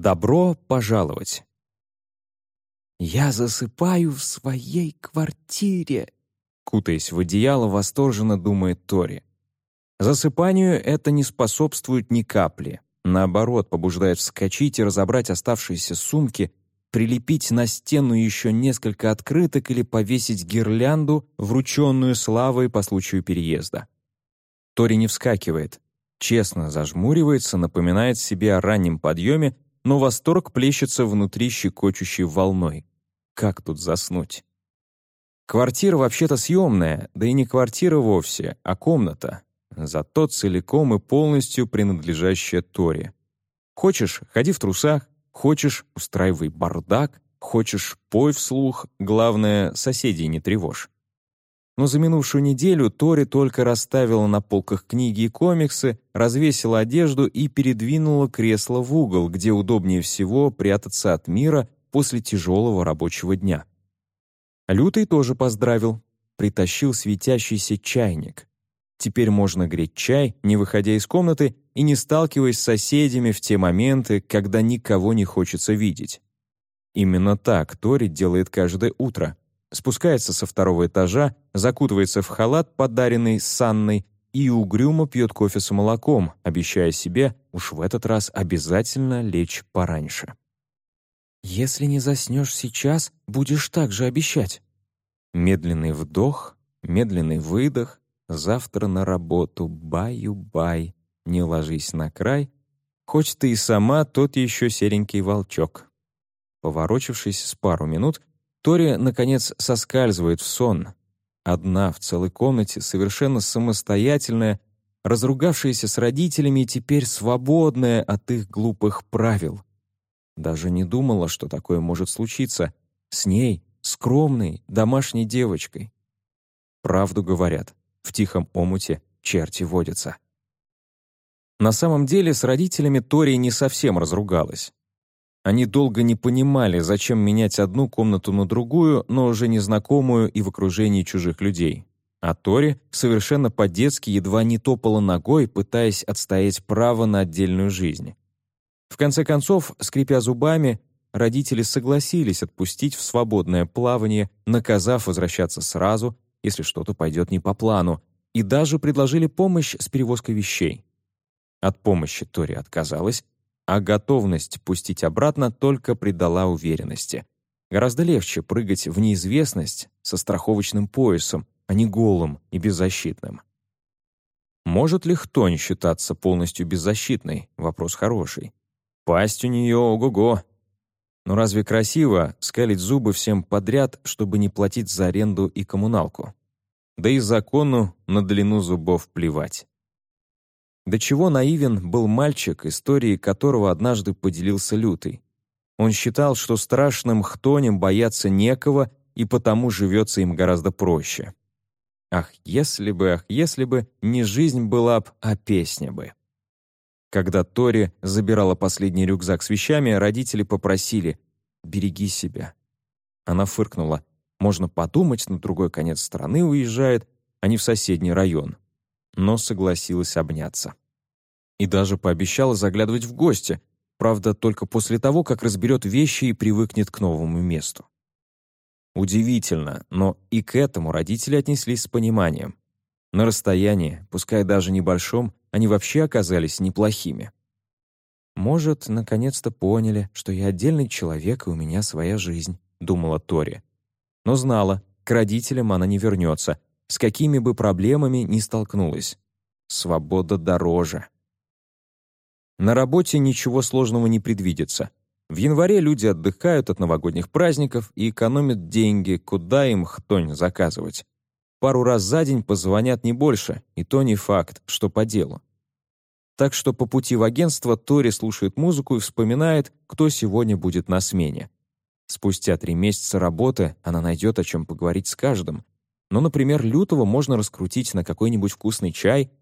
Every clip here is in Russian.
Добро пожаловать! «Я засыпаю в своей квартире», кутаясь в одеяло, восторженно думает Тори. Засыпанию это не способствует ни капли. Наоборот, побуждает вскочить и разобрать оставшиеся сумки, прилепить на стену еще несколько открыток или повесить гирлянду, врученную славой по случаю переезда. Тори не вскакивает, честно зажмуривается, напоминает себе о раннем подъеме, но восторг плещется внутри щекочущей волной. Как тут заснуть? Квартира вообще-то съемная, да и не квартира вовсе, а комната, зато целиком и полностью принадлежащая Торе. Хочешь — ходи в трусах, хочешь — устраивай бардак, хочешь — пой вслух, главное — соседей не тревожь. Но за минувшую неделю Тори только расставила на полках книги и комиксы, развесила одежду и передвинула кресло в угол, где удобнее всего прятаться от мира после тяжелого рабочего дня. Лютый тоже поздравил, притащил светящийся чайник. Теперь можно греть чай, не выходя из комнаты и не сталкиваясь с соседями в те моменты, когда никого не хочется видеть. Именно так Тори делает каждое утро. Спускается со второго этажа, закутывается в халат, подаренный Санной, и угрюмо пьет кофе с молоком, обещая себе уж в этот раз обязательно лечь пораньше. «Если не заснешь сейчас, будешь так же обещать». Медленный вдох, медленный выдох, Завтра на работу, баю-бай, не ложись на край. Хоть ты и сама тот еще серенький волчок. Поворочившись с пару минут, Тори, наконец, соскальзывает в сон. Одна в целой комнате, совершенно самостоятельная, разругавшаяся с родителями и теперь свободная от их глупых правил. Даже не думала, что такое может случиться с ней, скромной, домашней девочкой. Правду говорят, в тихом омуте черти водятся. На самом деле с родителями Тори не совсем разругалась. Они долго не понимали, зачем менять одну комнату на другую, но уже незнакомую и в окружении чужих людей. А Тори совершенно по-детски едва не топала ногой, пытаясь отстоять право на отдельную жизнь. В конце концов, скрипя зубами, родители согласились отпустить в свободное плавание, наказав возвращаться сразу, если что-то пойдет не по плану, и даже предложили помощь с перевозкой вещей. От помощи Тори отказалась, а готовность пустить обратно только придала уверенности. Гораздо легче прыгать в неизвестность со страховочным поясом, а не голым и беззащитным. Может ли Хтонь считаться полностью беззащитной? Вопрос хороший. Пасть у нее ого-го. Но разве красиво скалить зубы всем подряд, чтобы не платить за аренду и коммуналку? Да и закону на длину зубов плевать. До чего наивен был мальчик, истории которого однажды поделился Лютый. Он считал, что страшным хтонем бояться некого, и потому живется им гораздо проще. Ах, если бы, ах, если бы не жизнь была б, а песня бы. Когда Тори забирала последний рюкзак с вещами, родители попросили «береги себя». Она фыркнула. Можно подумать, на другой конец страны уезжает, а не в соседний район. Но согласилась обняться. И даже пообещала заглядывать в гости, правда, только после того, как разберет вещи и привыкнет к новому месту. Удивительно, но и к этому родители отнеслись с пониманием. На расстоянии, пускай даже небольшом, они вообще оказались неплохими. «Может, наконец-то поняли, что я отдельный человек, и у меня своя жизнь», — думала Тори. Но знала, к родителям она не вернется, с какими бы проблемами ни столкнулась. Свобода дороже. На работе ничего сложного не предвидится. В январе люди отдыхают от новогодних праздников и экономят деньги, куда им хтонь заказывать. Пару раз за день позвонят не больше, и то не факт, что по делу. Так что по пути в агентство Тори слушает музыку и вспоминает, кто сегодня будет на смене. Спустя три месяца работы она найдет о чем поговорить с каждым. Но, например, Лютого можно раскрутить на какой-нибудь вкусный чай,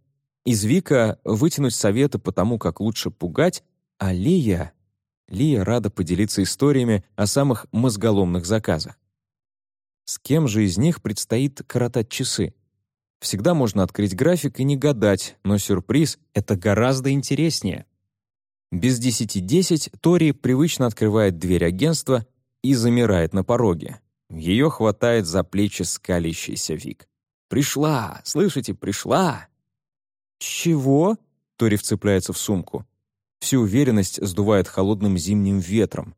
из Вика вытянуть советы по тому, как лучше пугать, а Лия... Лия рада поделиться историями о самых мозголомных заказах. С кем же из них предстоит коротать часы? Всегда можно открыть график и не гадать, но сюрприз — это гораздо интереснее. Без десяти десять Тори привычно открывает дверь агентства и замирает на пороге. Ее хватает за плечи скалящийся Вик. «Пришла! Слышите, пришла!» «Чего?» — Тори вцепляется в сумку. Всю уверенность сдувает холодным зимним ветром.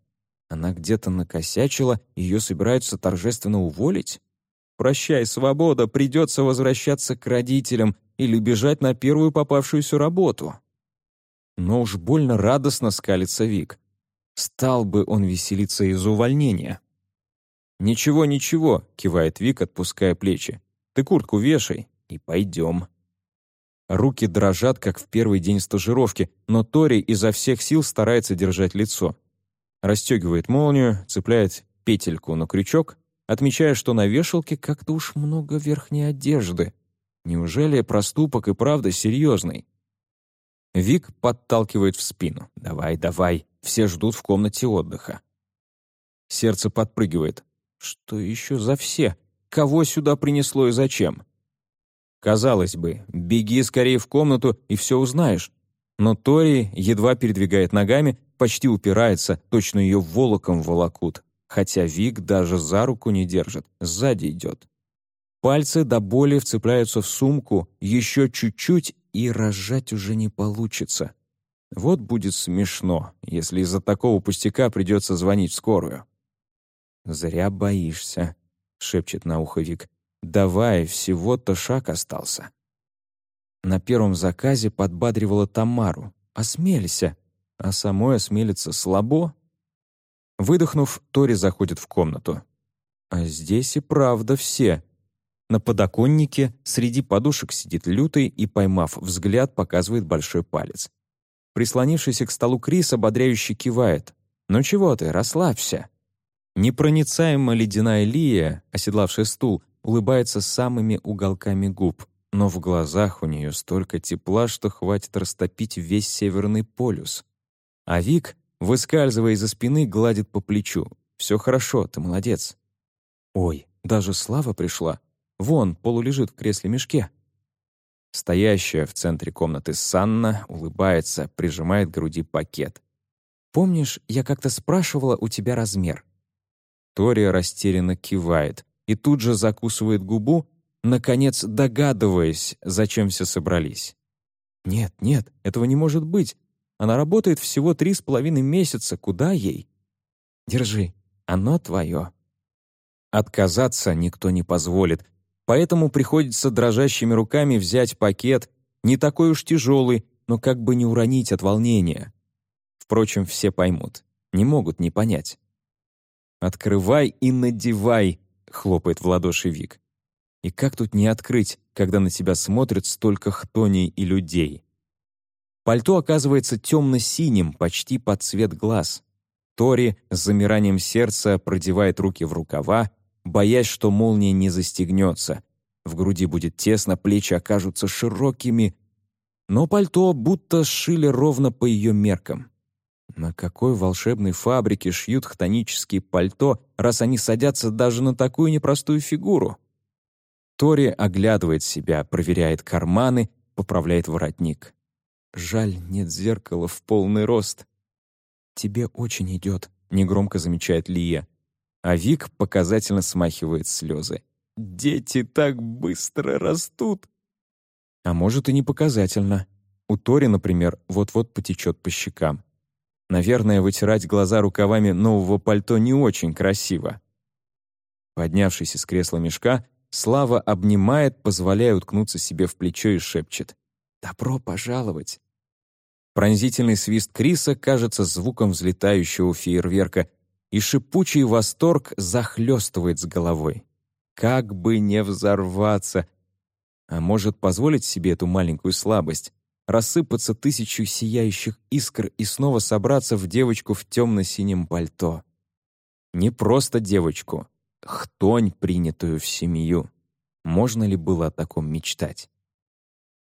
Она где-то накосячила, ее собираются торжественно уволить? Прощай, свобода, придется возвращаться к родителям или бежать на первую попавшуюся работу. Но уж больно радостно скалится Вик. Стал бы он веселиться из увольнения. «Ничего, ничего», — кивает Вик, отпуская плечи. «Ты куртку вешай и пойдем». Руки дрожат, как в первый день стажировки, но Тори изо всех сил старается держать лицо. Расстегивает молнию, цепляет петельку на крючок, отмечая, что на вешалке как-то уж много верхней одежды. Неужели проступок и правда серьезный? Вик подталкивает в спину. «Давай, давай, все ждут в комнате отдыха». Сердце подпрыгивает. Что еще за все? Кого сюда принесло и зачем? Казалось бы, беги скорее в комнату и все узнаешь. Но Тори едва передвигает ногами, почти упирается, точно ее волоком волокут. Хотя Вик даже за руку не держит, сзади идет. Пальцы до боли вцепляются в сумку, еще чуть-чуть, и разжать уже не получится. Вот будет смешно, если из-за такого пустяка придется звонить в скорую. «Зря боишься», — шепчет на ухо Вик. «Давай, всего-то шаг остался». На первом заказе подбадривала Тамару. «Осмелься!» А самой осмелиться слабо. Выдохнув, Тори заходит в комнату. А здесь и правда все. На подоконнике среди подушек сидит лютый и, поймав взгляд, показывает большой палец. Прислонившийся к столу Крис ободряюще кивает. «Ну чего ты, расслабься!» Непроницаемо ледяная Лия, оседлавшая стул, улыбается самыми уголками губ, но в глазах у нее столько тепла, что хватит растопить весь Северный полюс. А Вик, выскальзывая из-за спины, гладит по плечу. «Все хорошо, ты молодец». «Ой, даже Слава пришла. Вон, полулежит в кресле-мешке». Стоящая в центре комнаты Санна улыбается, прижимает к груди пакет. «Помнишь, я как-то спрашивала у тебя размер?» Тория растерянно кивает и тут же закусывает губу, наконец догадываясь, зачем все собрались. «Нет, нет, этого не может быть. Она работает всего три с половиной месяца. Куда ей?» «Держи, оно твое». Отказаться никто не позволит, поэтому приходится дрожащими руками взять пакет, не такой уж тяжелый, но как бы не уронить от волнения. Впрочем, все поймут, не могут не понять. «Открывай и надевай», — хлопает в ладоши Вик. И как тут не открыть, когда на тебя смотрят столько хтоней и людей? Пальто оказывается темно-синим, почти под цвет глаз. Тори с замиранием сердца продевает руки в рукава, боясь, что молния не застегнется. В груди будет тесно, плечи окажутся широкими. Но пальто будто сшили ровно по ее меркам. На какой волшебной фабрике шьют хтонические пальто, раз они садятся даже на такую непростую фигуру? Тори оглядывает себя, проверяет карманы, поправляет воротник. Жаль, нет зеркала в полный рост. «Тебе очень идет», — негромко замечает Лия. А Вик показательно смахивает слезы. «Дети так быстро растут!» А может и не показательно. У Тори, например, вот-вот потечет по щекам. Наверное, вытирать глаза рукавами нового пальто не очень красиво. Поднявшись из кресла мешка, Слава обнимает, позволяя уткнуться себе в плечо и шепчет. «Добро пожаловать!» Пронзительный свист Криса кажется звуком взлетающего фейерверка, и шипучий восторг захлестывает с головой. Как бы не взорваться! А может позволить себе эту маленькую слабость, рассыпаться тысячу сияющих искр и снова собраться в девочку в темно-синем пальто. Не просто девочку, хтонь, принятую в семью. Можно ли было о таком мечтать?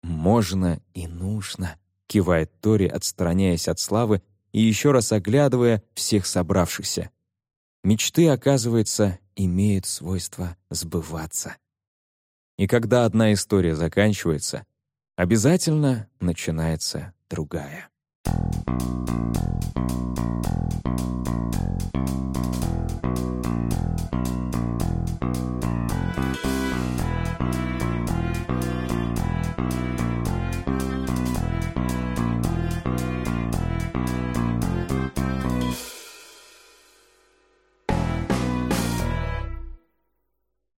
«Можно и нужно», — кивает Тори, отстраняясь от славы и еще раз оглядывая всех собравшихся. Мечты, оказывается, имеют свойство сбываться. И когда одна история заканчивается, обязательно начинается другая. Thank you.